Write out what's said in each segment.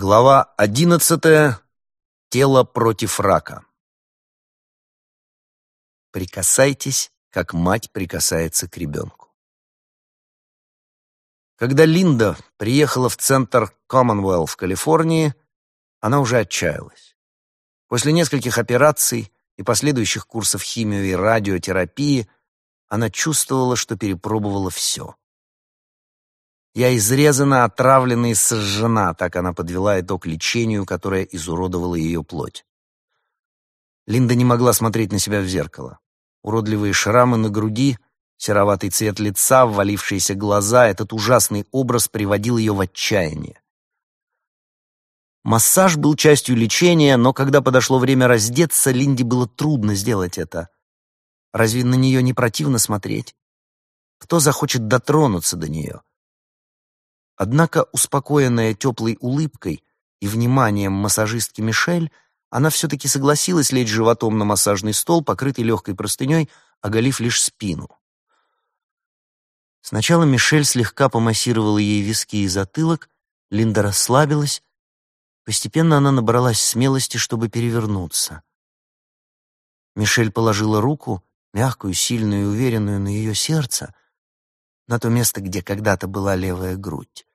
Глава одиннадцатая. Тело против рака. Прикасайтесь, как мать прикасается к ребенку. Когда Линда приехала в центр Commonwealth в Калифорнии, она уже отчаялась. После нескольких операций и последующих курсов химии и радиотерапии она чувствовала, что перепробовала все. Я изрезана, отравлена и сожжена, так она подвела итог лечению, которое изуродовало ее плоть. Линда не могла смотреть на себя в зеркало. Уродливые шрамы на груди, сероватый цвет лица, ввалившиеся глаза, этот ужасный образ приводил ее в отчаяние. Массаж был частью лечения, но когда подошло время раздеться, Линде было трудно сделать это. Разве на нее не противно смотреть? Кто захочет дотронуться до нее? Однако, успокоенная теплой улыбкой и вниманием массажистки Мишель, она все-таки согласилась лечь животом на массажный стол, покрытый легкой простыней, оголив лишь спину. Сначала Мишель слегка помассировала ей виски и затылок, Линда расслабилась. Постепенно она набралась смелости, чтобы перевернуться. Мишель положила руку, мягкую, сильную и уверенную, на ее сердце, на то место, где когда-то была левая грудь.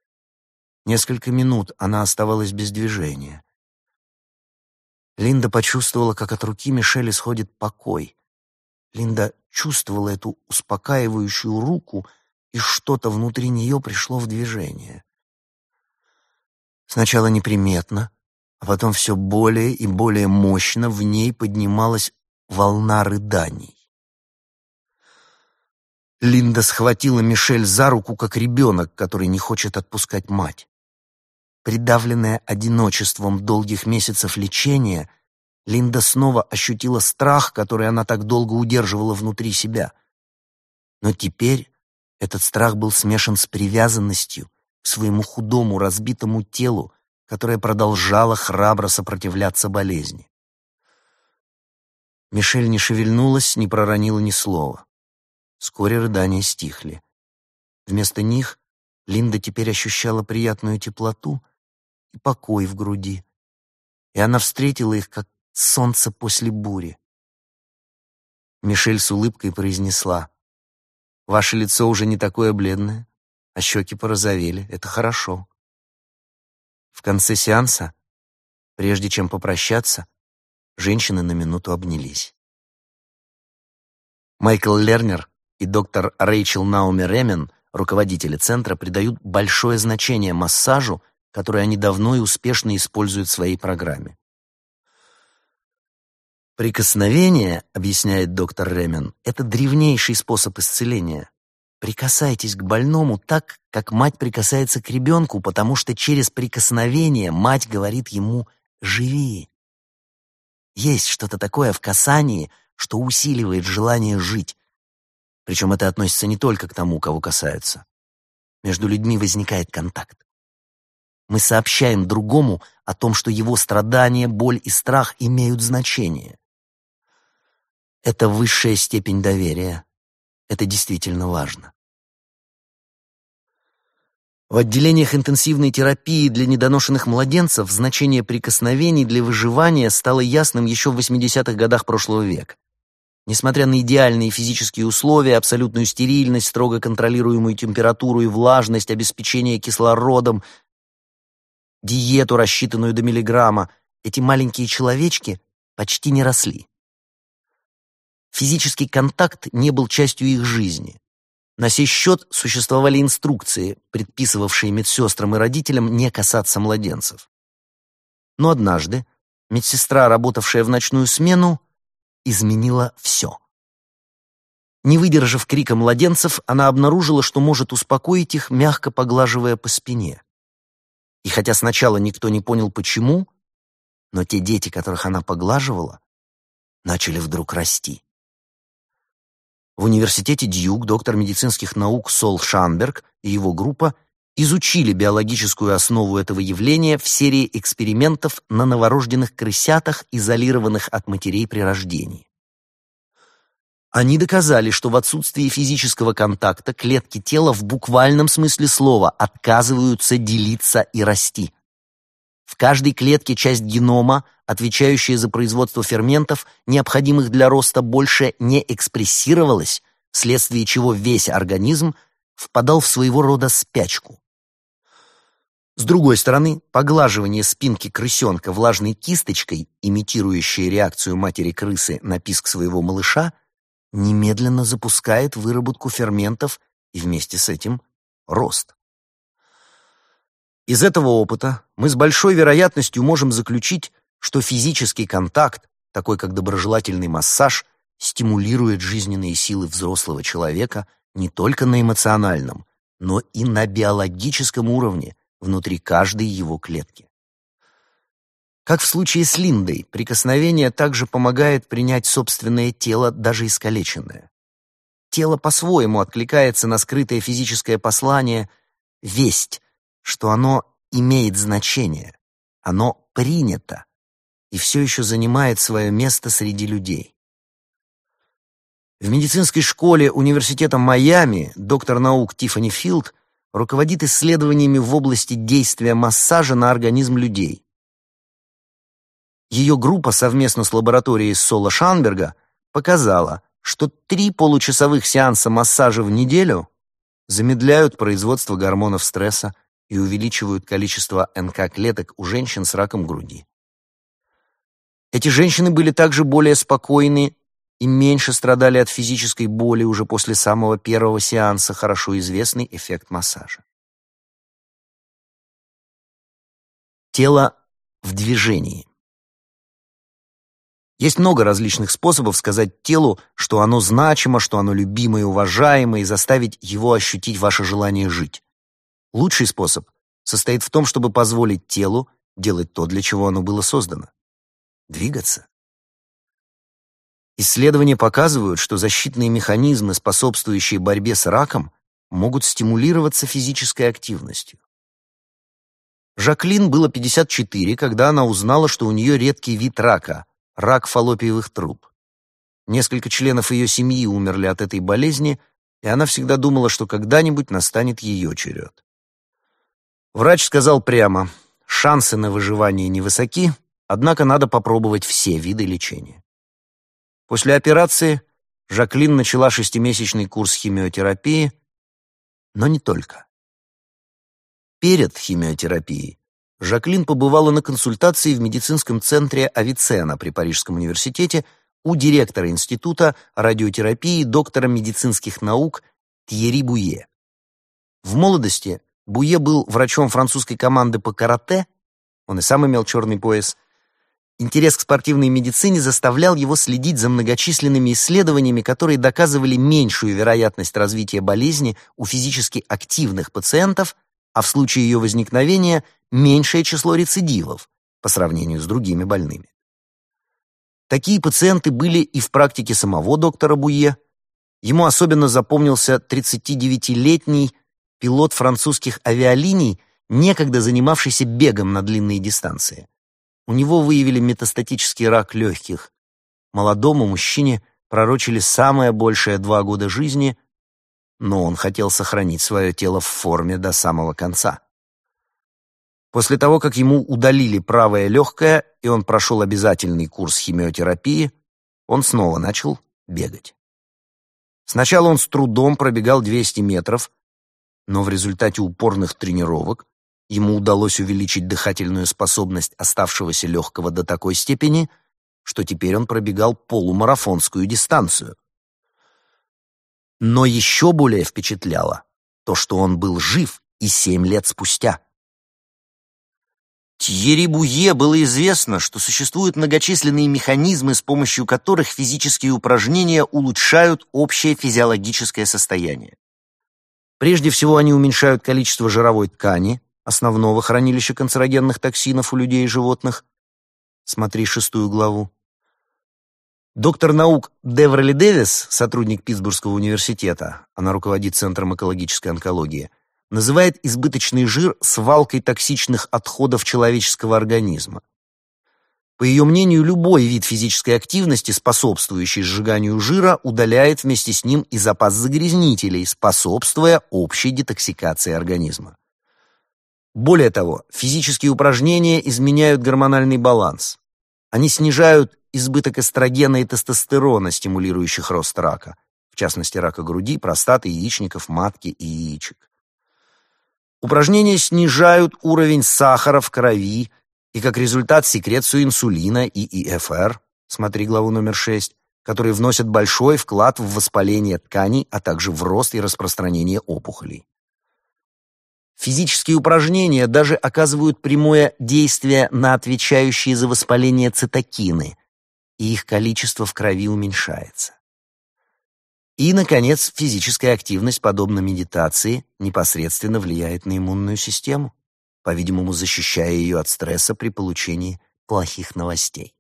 Несколько минут она оставалась без движения. Линда почувствовала, как от руки Мишель исходит покой. Линда чувствовала эту успокаивающую руку, и что-то внутри нее пришло в движение. Сначала неприметно, а потом все более и более мощно в ней поднималась волна рыданий. Линда схватила Мишель за руку, как ребенок, который не хочет отпускать мать. Придавленная одиночеством долгих месяцев лечения, Линда снова ощутила страх, который она так долго удерживала внутри себя. Но теперь этот страх был смешан с привязанностью к своему худому, разбитому телу, которое продолжало храбро сопротивляться болезни. Мишель не шевельнулась, не проронила ни слова. Вскоре рыдания стихли. Вместо них Линда теперь ощущала приятную теплоту — и покой в груди. И она встретила их, как солнце после бури. Мишель с улыбкой произнесла, «Ваше лицо уже не такое бледное, а щеки порозовели. Это хорошо». В конце сеанса, прежде чем попрощаться, женщины на минуту обнялись. Майкл Лернер и доктор Рэйчел Науми Ремен, руководители центра, придают большое значение массажу который они давно и успешно используют в своей программе. Прикосновение, объясняет доктор Ремен, это древнейший способ исцеления. Прикасайтесь к больному так, как мать прикасается к ребенку, потому что через прикосновение мать говорит ему «живи». Есть что-то такое в касании, что усиливает желание жить. Причем это относится не только к тому, кого касаются. Между людьми возникает контакт. Мы сообщаем другому о том, что его страдания, боль и страх имеют значение. Это высшая степень доверия. Это действительно важно. В отделениях интенсивной терапии для недоношенных младенцев значение прикосновений для выживания стало ясным еще в 80-х годах прошлого века. Несмотря на идеальные физические условия, абсолютную стерильность, строго контролируемую температуру и влажность, обеспечение кислородом, диету, рассчитанную до миллиграмма, эти маленькие человечки почти не росли. Физический контакт не был частью их жизни. На сей счет существовали инструкции, предписывавшие медсестрам и родителям не касаться младенцев. Но однажды медсестра, работавшая в ночную смену, изменила все. Не выдержав крика младенцев, она обнаружила, что может успокоить их, мягко поглаживая по спине. И хотя сначала никто не понял, почему, но те дети, которых она поглаживала, начали вдруг расти. В университете Дьюк доктор медицинских наук Сол Шанберг и его группа изучили биологическую основу этого явления в серии экспериментов на новорожденных крысятах, изолированных от матерей при рождении. Они доказали, что в отсутствии физического контакта клетки тела в буквальном смысле слова отказываются делиться и расти. В каждой клетке часть генома, отвечающая за производство ферментов, необходимых для роста, больше не экспрессировалась, вследствие чего весь организм впадал в своего рода спячку. С другой стороны, поглаживание спинки крысенка влажной кисточкой, имитирующей реакцию матери крысы на писк своего малыша, немедленно запускает выработку ферментов и вместе с этим рост. Из этого опыта мы с большой вероятностью можем заключить, что физический контакт, такой как доброжелательный массаж, стимулирует жизненные силы взрослого человека не только на эмоциональном, но и на биологическом уровне внутри каждой его клетки. Как в случае с Линдой, прикосновение также помогает принять собственное тело, даже искалеченное. Тело по-своему откликается на скрытое физическое послание «весть», что оно имеет значение, оно принято и все еще занимает свое место среди людей. В медицинской школе Университета Майами доктор наук Тиффани Филд руководит исследованиями в области действия массажа на организм людей. Ее группа совместно с лабораторией Соло Шанберга показала, что три получасовых сеанса массажа в неделю замедляют производство гормонов стресса и увеличивают количество НК-клеток у женщин с раком груди. Эти женщины были также более спокойны и меньше страдали от физической боли уже после самого первого сеанса, хорошо известный эффект массажа. Тело в движении. Есть много различных способов сказать телу, что оно значимо, что оно любимо и уважаемо, и заставить его ощутить ваше желание жить. Лучший способ состоит в том, чтобы позволить телу делать то, для чего оно было создано — двигаться. Исследования показывают, что защитные механизмы, способствующие борьбе с раком, могут стимулироваться физической активностью. Жаклин было 54, когда она узнала, что у нее редкий вид рака – рак фаллопиевых труб. Несколько членов ее семьи умерли от этой болезни, и она всегда думала, что когда-нибудь настанет ее черед. Врач сказал прямо, шансы на выживание невысоки, однако надо попробовать все виды лечения. После операции Жаклин начала шестимесячный курс химиотерапии, но не только. Перед химиотерапией Жаклин побывала на консультации в медицинском центре Авиценна при Парижском университете у директора Института радиотерапии доктора медицинских наук Тьерри Буе. В молодости Буе был врачом французской команды по карате, он и сам имел черный пояс. Интерес к спортивной медицине заставлял его следить за многочисленными исследованиями, которые доказывали меньшую вероятность развития болезни у физически активных пациентов, а в случае ее возникновения меньшее число рецидивов по сравнению с другими больными. Такие пациенты были и в практике самого доктора Буе. Ему особенно запомнился 39-летний пилот французских авиалиний, некогда занимавшийся бегом на длинные дистанции. У него выявили метастатический рак легких. Молодому мужчине пророчили самое большее два года жизни, но он хотел сохранить свое тело в форме до самого конца. После того, как ему удалили правое легкое, и он прошел обязательный курс химиотерапии, он снова начал бегать. Сначала он с трудом пробегал 200 метров, но в результате упорных тренировок ему удалось увеличить дыхательную способность оставшегося легкого до такой степени, что теперь он пробегал полумарафонскую дистанцию. Но еще более впечатляло то, что он был жив и семь лет спустя. Тьерри было известно, что существуют многочисленные механизмы, с помощью которых физические упражнения улучшают общее физиологическое состояние. Прежде всего, они уменьшают количество жировой ткани, основного хранилища канцерогенных токсинов у людей и животных. Смотри шестую главу. Доктор наук Деврели Дэвис, сотрудник Питтсбургского университета, она руководит Центром экологической онкологии, называет избыточный жир свалкой токсичных отходов человеческого организма. По ее мнению, любой вид физической активности, способствующий сжиганию жира, удаляет вместе с ним и запас загрязнителей, способствуя общей детоксикации организма. Более того, физические упражнения изменяют гормональный баланс. Они снижают избыток эстрогена и тестостерона, стимулирующих рост рака, в частности рака груди, простаты, яичников, матки и яичек. Упражнения снижают уровень сахара в крови и, как результат, секрецию инсулина и ИФР, смотри главу номер 6, которые вносят большой вклад в воспаление тканей, а также в рост и распространение опухолей. Физические упражнения даже оказывают прямое действие на отвечающие за воспаление цитокины, и их количество в крови уменьшается. И, наконец, физическая активность, подобно медитации, непосредственно влияет на иммунную систему, по-видимому, защищая ее от стресса при получении плохих новостей.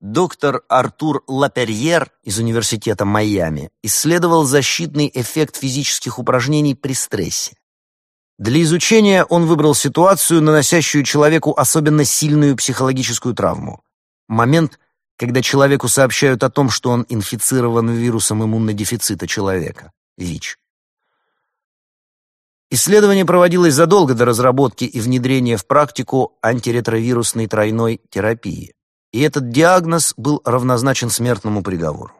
Доктор Артур Лаперьер из Университета Майами исследовал защитный эффект физических упражнений при стрессе. Для изучения он выбрал ситуацию, наносящую человеку особенно сильную психологическую травму. Момент, когда человеку сообщают о том, что он инфицирован вирусом иммунодефицита человека, ВИЧ. Исследование проводилось задолго до разработки и внедрения в практику антиретровирусной тройной терапии и этот диагноз был равнозначен смертному приговору.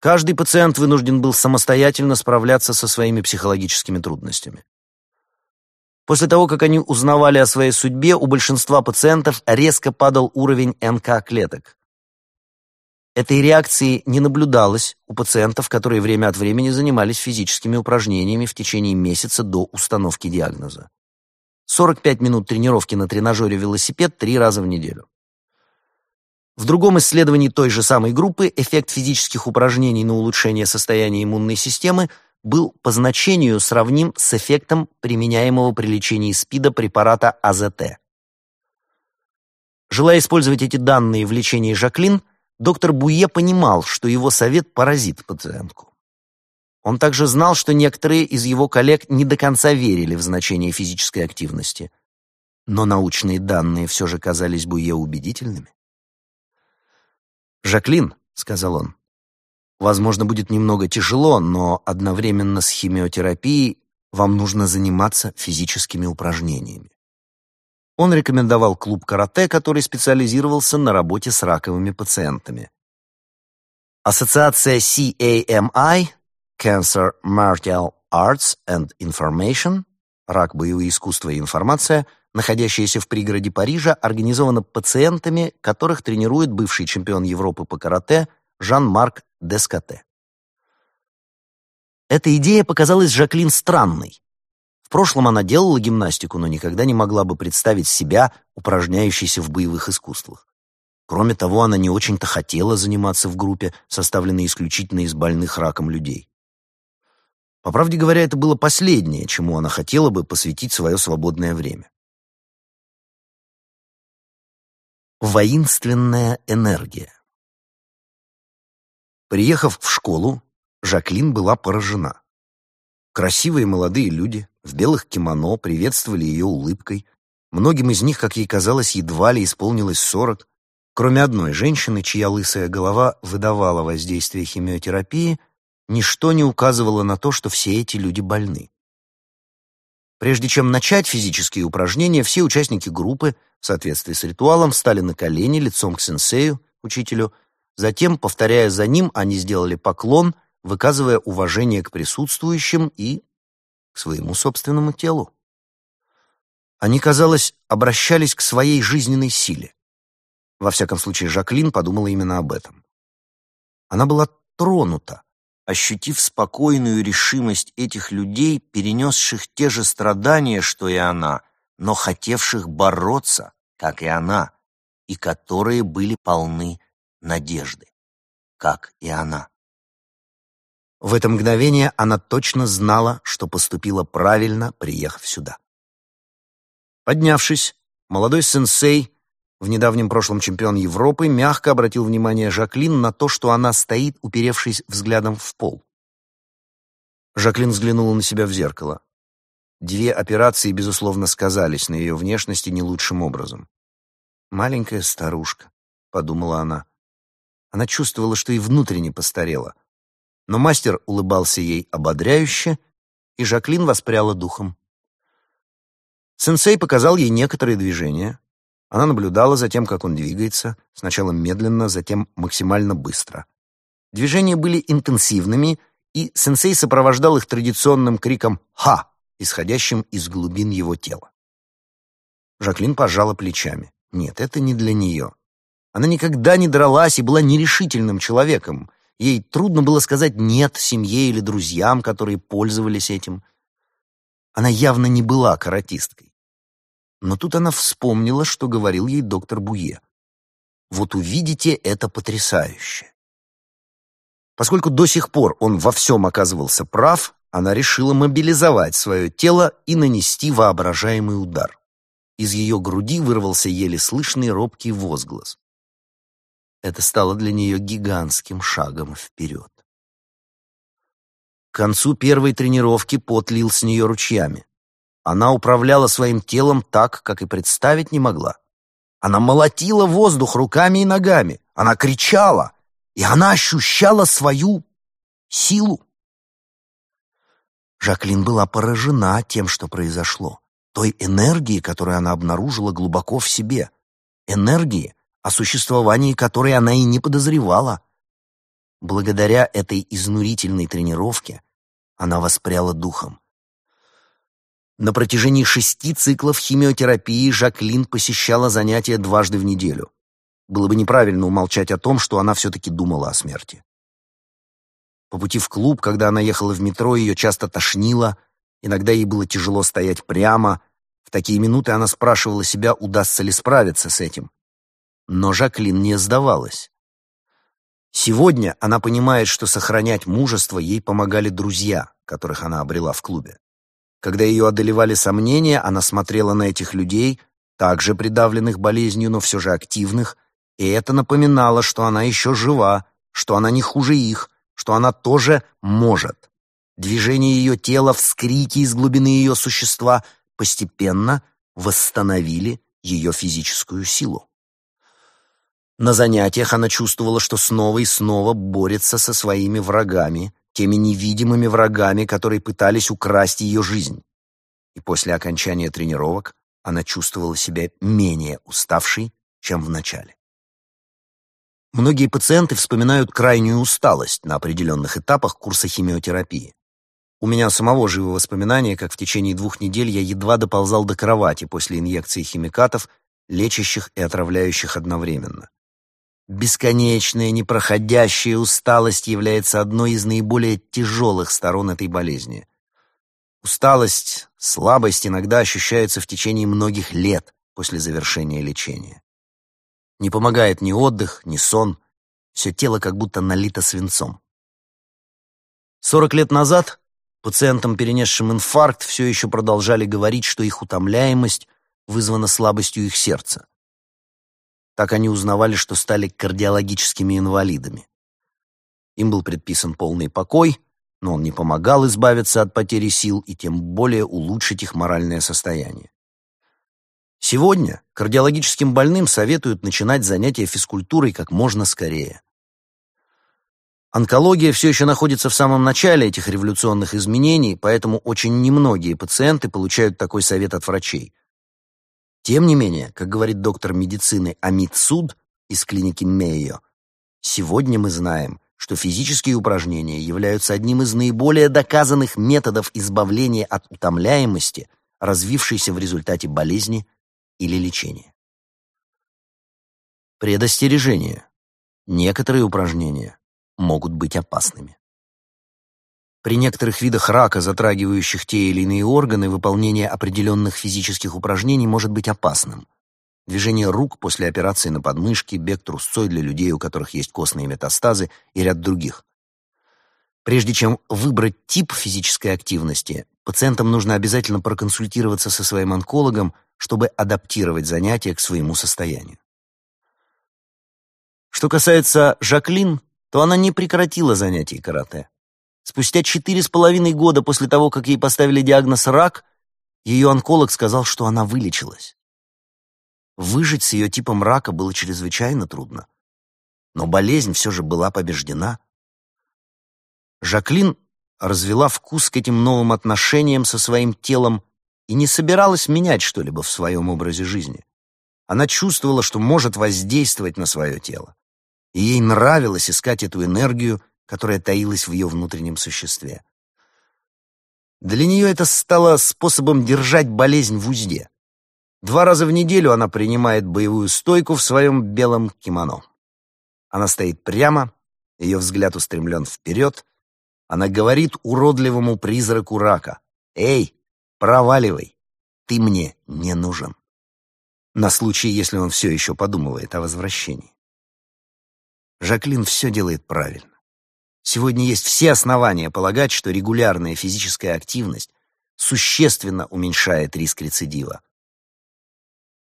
Каждый пациент вынужден был самостоятельно справляться со своими психологическими трудностями. После того, как они узнавали о своей судьбе, у большинства пациентов резко падал уровень НК-клеток. Этой реакции не наблюдалось у пациентов, которые время от времени занимались физическими упражнениями в течение месяца до установки диагноза. 45 минут тренировки на тренажере велосипед три раза в неделю. В другом исследовании той же самой группы эффект физических упражнений на улучшение состояния иммунной системы был по значению сравним с эффектом применяемого при лечении СПИДа препарата АЗТ. Желая использовать эти данные в лечении Жаклин, доктор Буе понимал, что его совет поразит пациентку. Он также знал, что некоторые из его коллег не до конца верили в значение физической активности. Но научные данные все же казались Буе убедительными. «Жаклин», — сказал он, — «возможно, будет немного тяжело, но одновременно с химиотерапией вам нужно заниматься физическими упражнениями». Он рекомендовал клуб карате, который специализировался на работе с раковыми пациентами. Ассоциация CAMI Cancer Martial Arts and Information рак, боевые искусства и информация находящаяся в пригороде Парижа, организована пациентами, которых тренирует бывший чемпион Европы по карате Жан-Марк Дескате. Эта идея показалась Жаклин странной. В прошлом она делала гимнастику, но никогда не могла бы представить себя упражняющейся в боевых искусствах. Кроме того, она не очень-то хотела заниматься в группе, составленной исключительно из больных раком людей. По правде говоря, это было последнее, чему она хотела бы посвятить свое свободное время. Воинственная энергия. Приехав в школу, Жаклин была поражена. Красивые молодые люди в белых кимоно приветствовали ее улыбкой. Многим из них, как ей казалось, едва ли исполнилось сорок, кроме одной женщины, чья лысая голова выдавала воздействие химиотерапии, ничто не указывало на то, что все эти люди больны. Прежде чем начать физические упражнения, все участники группы в соответствии с ритуалом встали на колени лицом к сенсею, учителю. Затем, повторяя за ним, они сделали поклон, выказывая уважение к присутствующим и к своему собственному телу. Они, казалось, обращались к своей жизненной силе. Во всяком случае, Жаклин подумала именно об этом. Она была тронута, ощутив спокойную решимость этих людей, перенесших те же страдания, что и она, но хотевших бороться, как и она, и которые были полны надежды, как и она. В это мгновение она точно знала, что поступила правильно, приехав сюда. Поднявшись, молодой сенсей в недавнем прошлом чемпион Европы мягко обратил внимание Жаклин на то, что она стоит, уперевшись взглядом в пол. Жаклин взглянула на себя в зеркало. Две операции, безусловно, сказались на ее внешности не лучшим образом. «Маленькая старушка», — подумала она. Она чувствовала, что и внутренне постарела. Но мастер улыбался ей ободряюще и Жаклин воспряла духом. Сенсей показал ей некоторые движения. Она наблюдала за тем, как он двигается, сначала медленно, затем максимально быстро. Движения были интенсивными, и сенсей сопровождал их традиционным криком «Ха!», исходящим из глубин его тела. Жаклин пожала плечами. Нет, это не для нее. Она никогда не дралась и была нерешительным человеком. Ей трудно было сказать «нет» семье или друзьям, которые пользовались этим. Она явно не была каратисткой. Но тут она вспомнила, что говорил ей доктор Буе. Вот увидите, это потрясающе. Поскольку до сих пор он во всем оказывался прав, она решила мобилизовать свое тело и нанести воображаемый удар. Из ее груди вырвался еле слышный робкий возглас. Это стало для нее гигантским шагом вперед. К концу первой тренировки пот лил с нее ручьями. Она управляла своим телом так, как и представить не могла. Она молотила воздух руками и ногами. Она кричала, и она ощущала свою силу. Жаклин была поражена тем, что произошло, той энергией, которую она обнаружила глубоко в себе, энергии, о существовании которой она и не подозревала. Благодаря этой изнурительной тренировке она воспряла духом. На протяжении шести циклов химиотерапии Жаклин посещала занятия дважды в неделю. Было бы неправильно умолчать о том, что она все-таки думала о смерти. По пути в клуб, когда она ехала в метро, ее часто тошнило, иногда ей было тяжело стоять прямо. В такие минуты она спрашивала себя, удастся ли справиться с этим. Но Жаклин не сдавалась. Сегодня она понимает, что сохранять мужество ей помогали друзья, которых она обрела в клубе. Когда ее одолевали сомнения, она смотрела на этих людей, также придавленных болезнью, но все же активных, и это напоминало, что она еще жива, что она не хуже их, что она тоже может. Движение ее тела, вскрики из глубины ее существа постепенно восстановили ее физическую силу. На занятиях она чувствовала, что снова и снова борется со своими врагами, теми невидимыми врагами, которые пытались украсть ее жизнь. И после окончания тренировок она чувствовала себя менее уставшей, чем в начале. Многие пациенты вспоминают крайнюю усталость на определенных этапах курса химиотерапии. У меня самого живо воспоминание, как в течение двух недель я едва доползал до кровати после инъекции химикатов, лечащих и отравляющих одновременно. Бесконечная, непроходящая усталость является одной из наиболее тяжелых сторон этой болезни. Усталость, слабость иногда ощущаются в течение многих лет после завершения лечения. Не помогает ни отдых, ни сон, все тело как будто налито свинцом. Сорок лет назад пациентам, перенесшим инфаркт, все еще продолжали говорить, что их утомляемость вызвана слабостью их сердца. Так они узнавали, что стали кардиологическими инвалидами. Им был предписан полный покой, но он не помогал избавиться от потери сил и тем более улучшить их моральное состояние. Сегодня кардиологическим больным советуют начинать занятия физкультурой как можно скорее. Онкология все еще находится в самом начале этих революционных изменений, поэтому очень немногие пациенты получают такой совет от врачей. Тем не менее, как говорит доктор медицины Амит Суд из клиники Мейо, сегодня мы знаем, что физические упражнения являются одним из наиболее доказанных методов избавления от утомляемости, развившейся в результате болезни или лечения. Предостережение. Некоторые упражнения могут быть опасными. При некоторых видах рака, затрагивающих те или иные органы, выполнение определенных физических упражнений может быть опасным. Движение рук после операции на подмышке, бег трусцой для людей, у которых есть костные метастазы и ряд других. Прежде чем выбрать тип физической активности, пациентам нужно обязательно проконсультироваться со своим онкологом, чтобы адаптировать занятия к своему состоянию. Что касается Жаклин, то она не прекратила занятий карате. Спустя четыре с половиной года после того, как ей поставили диагноз «рак», ее онколог сказал, что она вылечилась. Выжить с ее типом рака было чрезвычайно трудно. Но болезнь все же была побеждена. Жаклин развела вкус к этим новым отношениям со своим телом и не собиралась менять что-либо в своем образе жизни. Она чувствовала, что может воздействовать на свое тело. И ей нравилось искать эту энергию, которая таилась в ее внутреннем существе. Для нее это стало способом держать болезнь в узде. Два раза в неделю она принимает боевую стойку в своем белом кимоно. Она стоит прямо, ее взгляд устремлен вперед. Она говорит уродливому призраку рака. «Эй, проваливай, ты мне не нужен» на случай, если он все еще подумывает о возвращении. Жаклин все делает правильно. Сегодня есть все основания полагать, что регулярная физическая активность существенно уменьшает риск рецидива.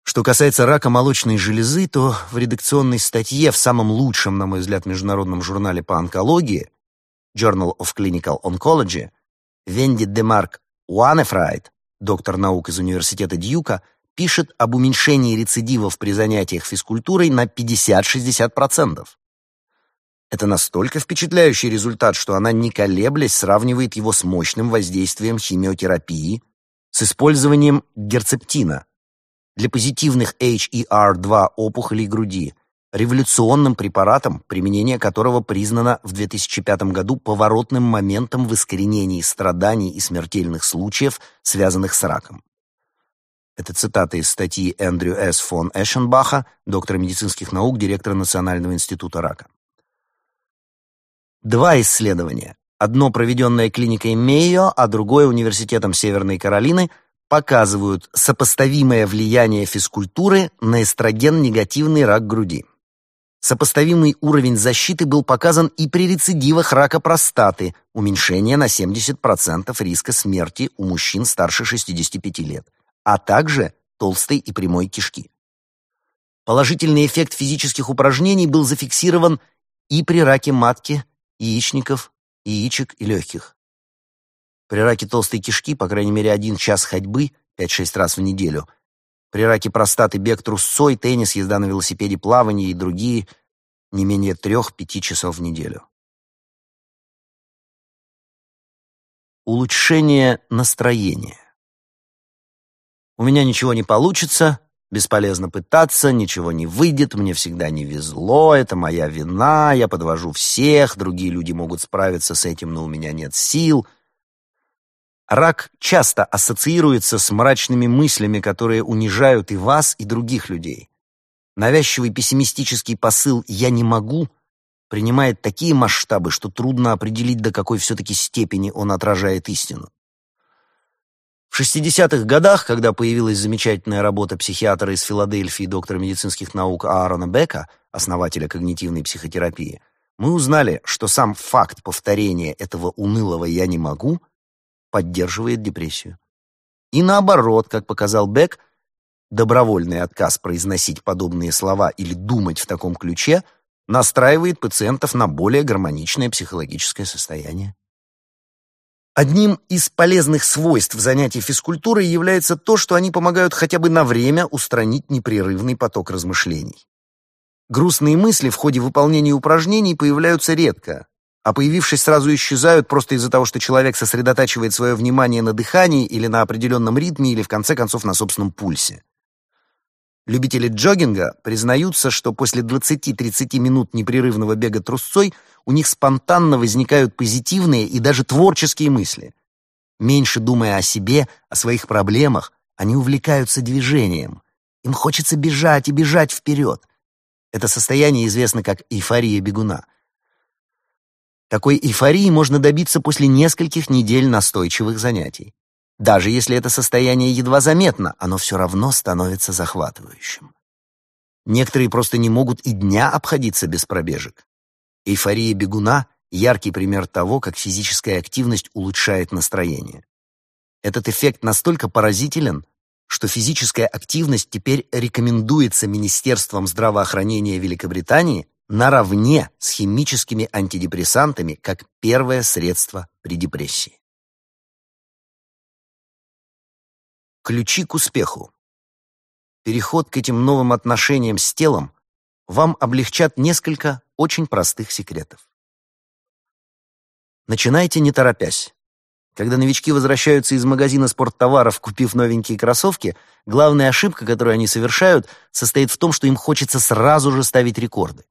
Что касается рака молочной железы, то в редакционной статье в самом лучшем, на мой взгляд, международном журнале по онкологии Journal of Clinical Oncology Венди Демарк Уанефрайт, доктор наук из университета Дьюка, пишет об уменьшении рецидивов при занятиях физкультурой на 50-60%. Это настолько впечатляющий результат, что она, не колеблясь, сравнивает его с мощным воздействием химиотерапии, с использованием герцептина для позитивных HER2 опухолей груди, революционным препаратом, применение которого признано в 2005 году поворотным моментом в искоренении страданий и смертельных случаев, связанных с раком. Это цитата из статьи Эндрю С. фон Эшенбаха, доктора медицинских наук, директора Национального института рака. Два исследования, одно проведенное клиникой Мейо, а другое университетом Северной Каролины, показывают сопоставимое влияние физкультуры на эстроген-негативный рак груди. Сопоставимый уровень защиты был показан и при рецидивах рака простаты, уменьшение на 70% риска смерти у мужчин старше 65 лет – а также толстой и прямой кишки. Положительный эффект физических упражнений был зафиксирован и при раке матки, яичников, яичек и легких. При раке толстой кишки, по крайней мере, один час ходьбы 5-6 раз в неделю. При раке простаты бег трусцой, теннис, езда на велосипеде, плавание и другие не менее 3-5 часов в неделю. Улучшение настроения. У меня ничего не получится, бесполезно пытаться, ничего не выйдет, мне всегда не везло, это моя вина, я подвожу всех, другие люди могут справиться с этим, но у меня нет сил. Рак часто ассоциируется с мрачными мыслями, которые унижают и вас, и других людей. Навязчивый пессимистический посыл «я не могу» принимает такие масштабы, что трудно определить, до какой все-таки степени он отражает истину. В 60-х годах, когда появилась замечательная работа психиатра из Филадельфии, доктора медицинских наук Аарона Бека, основателя когнитивной психотерапии, мы узнали, что сам факт повторения этого унылого «я не могу» поддерживает депрессию. И наоборот, как показал Бек, добровольный отказ произносить подобные слова или думать в таком ключе настраивает пациентов на более гармоничное психологическое состояние. Одним из полезных свойств занятий физкультурой является то, что они помогают хотя бы на время устранить непрерывный поток размышлений. Грустные мысли в ходе выполнения упражнений появляются редко, а появившись сразу исчезают просто из-за того, что человек сосредотачивает свое внимание на дыхании или на определенном ритме или в конце концов на собственном пульсе. Любители джогинга признаются, что после 20-30 минут непрерывного бега трусцой у них спонтанно возникают позитивные и даже творческие мысли. Меньше думая о себе, о своих проблемах, они увлекаются движением. Им хочется бежать и бежать вперед. Это состояние известно как эйфория бегуна. Такой эйфории можно добиться после нескольких недель настойчивых занятий. Даже если это состояние едва заметно, оно все равно становится захватывающим. Некоторые просто не могут и дня обходиться без пробежек. Эйфория бегуна — яркий пример того, как физическая активность улучшает настроение. Этот эффект настолько поразителен, что физическая активность теперь рекомендуется Министерством здравоохранения Великобритании наравне с химическими антидепрессантами как первое средство при депрессии. Ключи к успеху. Переход к этим новым отношениям с телом вам облегчат несколько очень простых секретов. Начинайте не торопясь. Когда новички возвращаются из магазина спорттоваров, купив новенькие кроссовки, главная ошибка, которую они совершают, состоит в том, что им хочется сразу же ставить рекорды.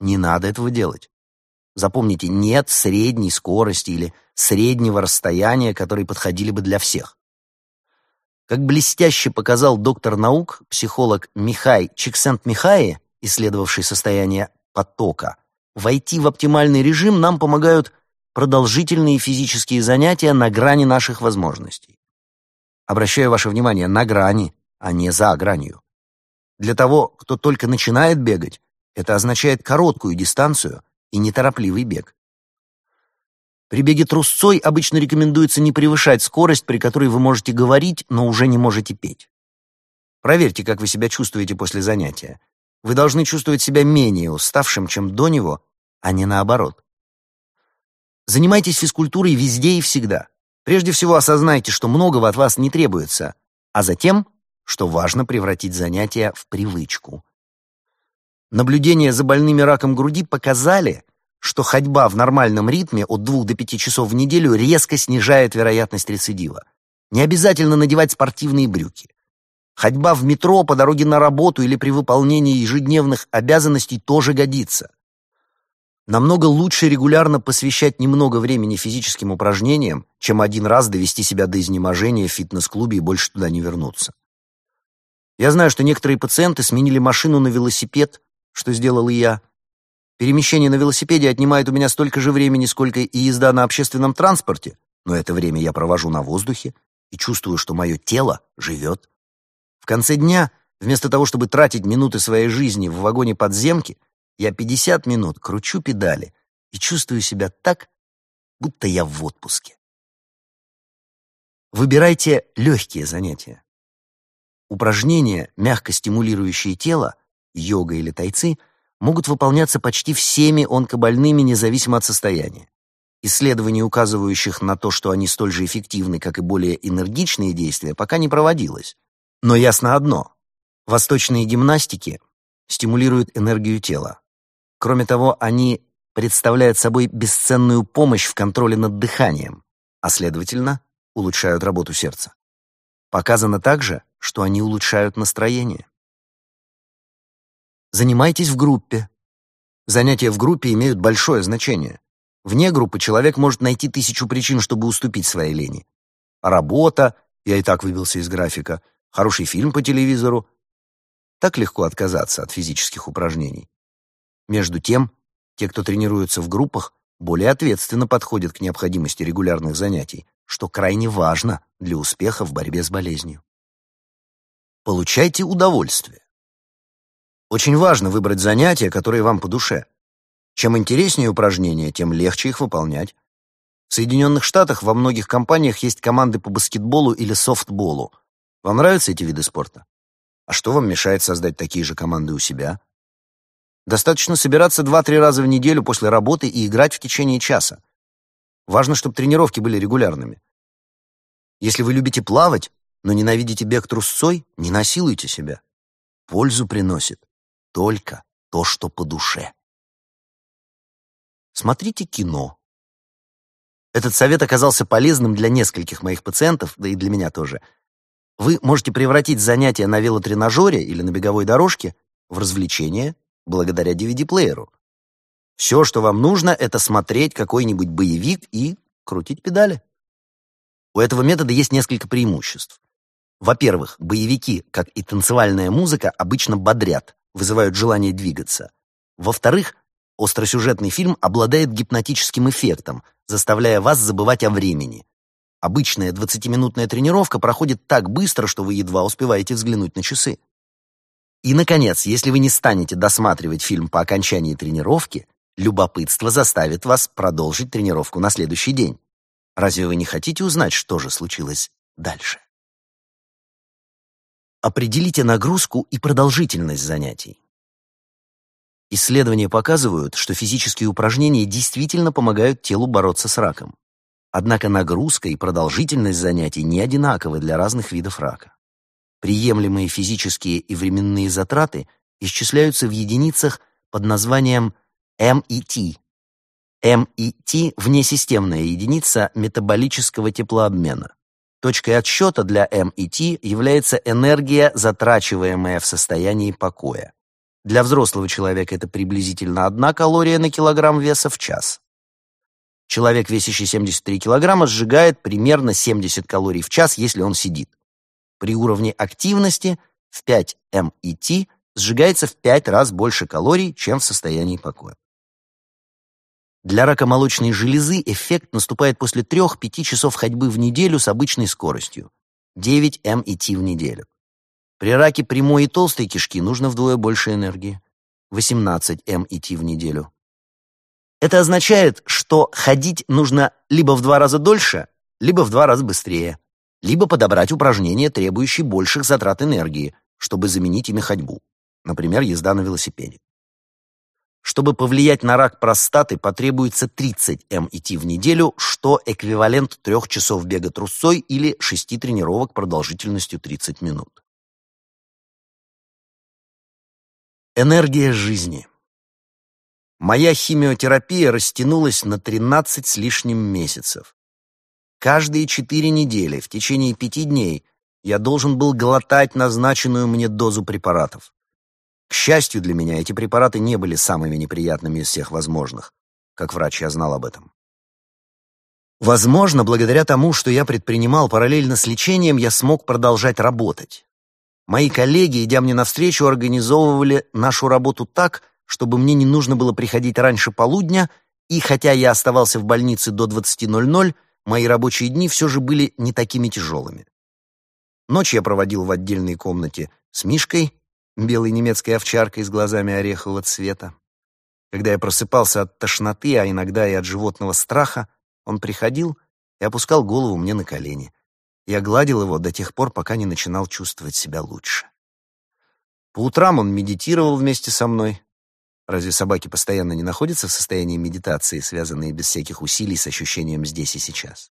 Не надо этого делать. Запомните, нет средней скорости или среднего расстояния, которые подходили бы для всех. Как блестяще показал доктор наук, психолог Михай Чиксент-Михаи, исследовавший состояние потока, войти в оптимальный режим нам помогают продолжительные физические занятия на грани наших возможностей. Обращаю ваше внимание на грани, а не за гранью. Для того, кто только начинает бегать, это означает короткую дистанцию и неторопливый бег. При беге трусцой обычно рекомендуется не превышать скорость, при которой вы можете говорить, но уже не можете петь. Проверьте, как вы себя чувствуете после занятия. Вы должны чувствовать себя менее уставшим, чем до него, а не наоборот. Занимайтесь физкультурой везде и всегда. Прежде всего осознайте, что многого от вас не требуется, а затем, что важно превратить занятия в привычку. Наблюдения за больными раком груди показали, что ходьба в нормальном ритме от 2 до 5 часов в неделю резко снижает вероятность рецидива. Не обязательно надевать спортивные брюки. Ходьба в метро по дороге на работу или при выполнении ежедневных обязанностей тоже годится. Намного лучше регулярно посвящать немного времени физическим упражнениям, чем один раз довести себя до изнеможения в фитнес-клубе и больше туда не вернуться. Я знаю, что некоторые пациенты сменили машину на велосипед, что сделал и я. Перемещение на велосипеде отнимает у меня столько же времени, сколько и езда на общественном транспорте, но это время я провожу на воздухе и чувствую, что мое тело живет. В конце дня, вместо того, чтобы тратить минуты своей жизни в вагоне подземки, я 50 минут кручу педали и чувствую себя так, будто я в отпуске. Выбирайте легкие занятия. Упражнения, мягко стимулирующие тело, йога или тайцы, могут выполняться почти всеми онкобольными независимо от состояния. Исследований, указывающих на то, что они столь же эффективны, как и более энергичные действия, пока не проводилось. Но ясно одно – восточные гимнастики стимулируют энергию тела. Кроме того, они представляют собой бесценную помощь в контроле над дыханием, а, следовательно, улучшают работу сердца. Показано также, что они улучшают настроение. Занимайтесь в группе. Занятия в группе имеют большое значение. Вне группы человек может найти тысячу причин, чтобы уступить своей лени. Работа, я и так выбился из графика, хороший фильм по телевизору. Так легко отказаться от физических упражнений. Между тем, те, кто тренируется в группах, более ответственно подходят к необходимости регулярных занятий, что крайне важно для успеха в борьбе с болезнью. Получайте удовольствие. Очень важно выбрать занятия, которые вам по душе. Чем интереснее упражнения, тем легче их выполнять. В Соединенных Штатах во многих компаниях есть команды по баскетболу или софтболу. Вам нравятся эти виды спорта? А что вам мешает создать такие же команды у себя? Достаточно собираться два-три раза в неделю после работы и играть в течение часа. Важно, чтобы тренировки были регулярными. Если вы любите плавать, но ненавидите бег трусцой, не насилуйте себя. Пользу приносит только то, что по душе. Смотрите кино. Этот совет оказался полезным для нескольких моих пациентов, да и для меня тоже. Вы можете превратить занятия на велотренажере или на беговой дорожке в развлечение благодаря DVD-плееру. Все, что вам нужно, это смотреть какой-нибудь боевик и крутить педали. У этого метода есть несколько преимуществ. Во-первых, боевики, как и танцевальная музыка, обычно бодрят, вызывают желание двигаться. Во-вторых, остросюжетный фильм обладает гипнотическим эффектом, заставляя вас забывать о времени. Обычная 20-минутная тренировка проходит так быстро, что вы едва успеваете взглянуть на часы. И, наконец, если вы не станете досматривать фильм по окончании тренировки, любопытство заставит вас продолжить тренировку на следующий день. Разве вы не хотите узнать, что же случилось дальше? Определите нагрузку и продолжительность занятий. Исследования показывают, что физические упражнения действительно помогают телу бороться с раком. Однако нагрузка и продолжительность занятий не одинаковы для разных видов рака. Приемлемые физические и временные затраты исчисляются в единицах под названием MET МИТ – внесистемная единица метаболического теплообмена. Точкой отсчета для МИТ является энергия, затрачиваемая в состоянии покоя. Для взрослого человека это приблизительно 1 калория на килограмм веса в час. Человек, весящий 73 килограмма, сжигает примерно 70 калорий в час, если он сидит. При уровне активности в 5 МИТ сжигается в 5 раз больше калорий, чем в состоянии покоя. Для рака молочной железы эффект наступает после 3-5 часов ходьбы в неделю с обычной скоростью – 9 МИТ в неделю. При раке прямой и толстой кишки нужно вдвое больше энергии – 18 МИТ в неделю. Это означает, что ходить нужно либо в два раза дольше, либо в два раза быстрее, либо подобрать упражнения, требующие больших затрат энергии, чтобы заменить ими ходьбу, например, езда на велосипеде. Чтобы повлиять на рак простаты, потребуется 30 МИТ в неделю, что эквивалент трех часов бега трусцой или шести тренировок продолжительностью 30 минут. Энергия жизни. Моя химиотерапия растянулась на 13 с лишним месяцев. Каждые четыре недели в течение пяти дней я должен был глотать назначенную мне дозу препаратов. К счастью для меня, эти препараты не были самыми неприятными из всех возможных. Как врач я знал об этом. Возможно, благодаря тому, что я предпринимал параллельно с лечением, я смог продолжать работать. Мои коллеги, идя мне навстречу, организовывали нашу работу так, чтобы мне не нужно было приходить раньше полудня, и хотя я оставался в больнице до 20.00, мои рабочие дни все же были не такими тяжелыми. Ночь я проводил в отдельной комнате с Мишкой, белой немецкой овчаркой с глазами орехового цвета. Когда я просыпался от тошноты, а иногда и от животного страха, он приходил и опускал голову мне на колени. Я гладил его до тех пор, пока не начинал чувствовать себя лучше. По утрам он медитировал вместе со мной. Разве собаки постоянно не находятся в состоянии медитации, связанные без всяких усилий с ощущением здесь и сейчас?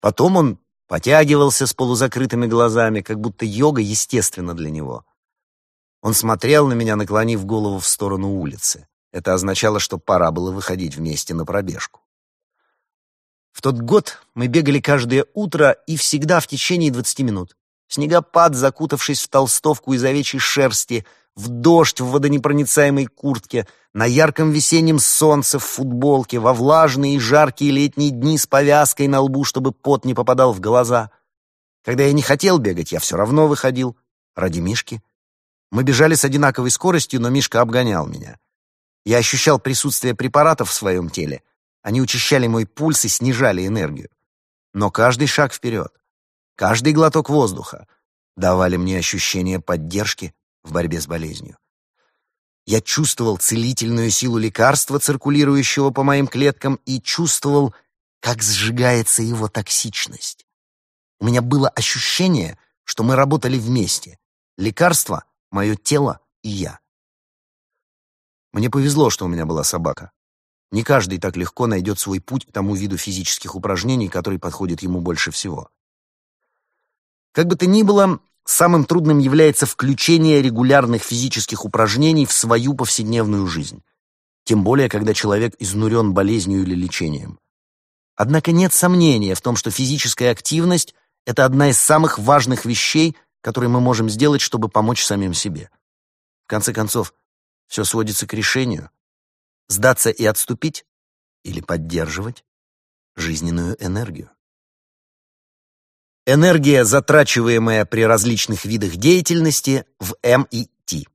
Потом он потягивался с полузакрытыми глазами, как будто йога естественна для него. Он смотрел на меня, наклонив голову в сторону улицы. Это означало, что пора было выходить вместе на пробежку. В тот год мы бегали каждое утро и всегда в течение 20 минут. Снегопад, закутавшись в толстовку из овечьей шерсти, в дождь в водонепроницаемой куртке — на ярком весеннем солнце в футболке, во влажные и жаркие летние дни с повязкой на лбу, чтобы пот не попадал в глаза. Когда я не хотел бегать, я все равно выходил. Ради Мишки. Мы бежали с одинаковой скоростью, но Мишка обгонял меня. Я ощущал присутствие препаратов в своем теле. Они учащали мой пульс и снижали энергию. Но каждый шаг вперед, каждый глоток воздуха давали мне ощущение поддержки в борьбе с болезнью. Я чувствовал целительную силу лекарства, циркулирующего по моим клеткам, и чувствовал, как сжигается его токсичность. У меня было ощущение, что мы работали вместе. Лекарство, мое тело и я. Мне повезло, что у меня была собака. Не каждый так легко найдет свой путь к тому виду физических упражнений, который подходит ему больше всего. Как бы то ни было, Самым трудным является включение регулярных физических упражнений в свою повседневную жизнь, тем более, когда человек изнурен болезнью или лечением. Однако нет сомнения в том, что физическая активность – это одна из самых важных вещей, которые мы можем сделать, чтобы помочь самим себе. В конце концов, все сводится к решению – сдаться и отступить или поддерживать жизненную энергию. Энергия, затрачиваемая при различных видах деятельности в МИТ.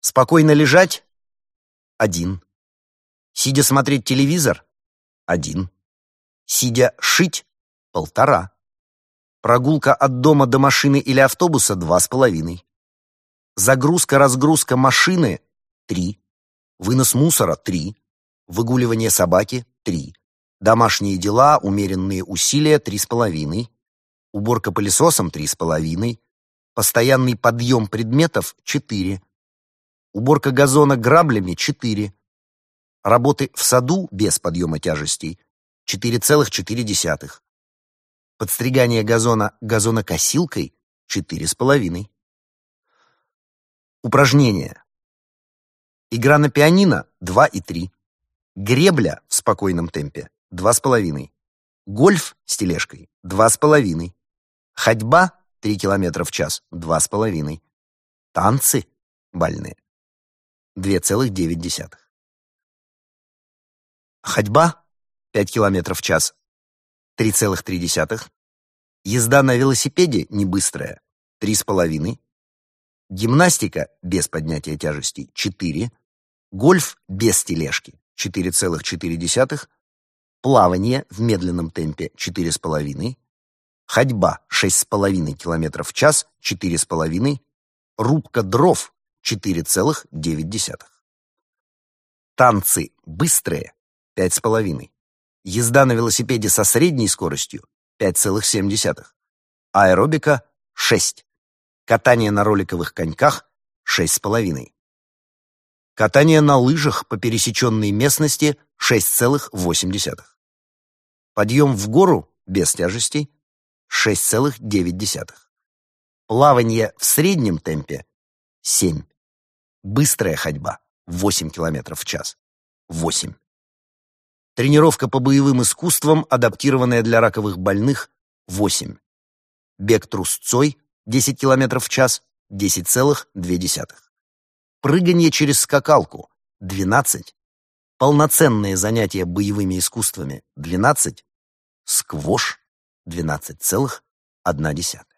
Спокойно лежать – один. Сидя смотреть телевизор – один. Сидя шить – полтора. Прогулка от дома до машины или автобуса – два с половиной. Загрузка-разгрузка машины – три. Вынос мусора – три. Выгуливание собаки – три. Домашние дела, умеренные усилия – три с половиной. Уборка пылесосом – три с половиной. Постоянный подъем предметов – четыре. Уборка газона граблями – четыре. Работы в саду без подъема тяжестей – четыре целых четыре десятых. Подстригание газона газонокосилкой – четыре с половиной. Упражнения. Игра на пианино 2 и 3. Гребля в спокойном темпе 2,5. Гольф с тележкой 2,5. Ходьба 3 км в час 2,5. Танцы бальные 2,9. Ходьба 5 км в час 3,3. Езда на велосипеде не быстрая 3,5. Гимнастика без поднятия тяжестей 4. Гольф без тележки 4,4. Плавание в медленном темпе 4,5. Ходьба 6,5 км в час 4,5. Рубка дров 4,9. Танцы быстрые 5,5. Езда на велосипеде со средней скоростью 5,7. Аэробика 6. Катание на роликовых коньках 6,5. Катание на лыжах по пересеченной местности 6,8. Подъем в гору без тяжестей 6,9. Плавание в среднем темпе 7. Быстрая ходьба 8 км в час 8. Тренировка по боевым искусствам, адаптированная для раковых больных 8. Бег трусцой 10 км в час 10,2. Прыгание через скакалку 12. Полноценные занятия боевыми искусствами 12. Сквош 12,1.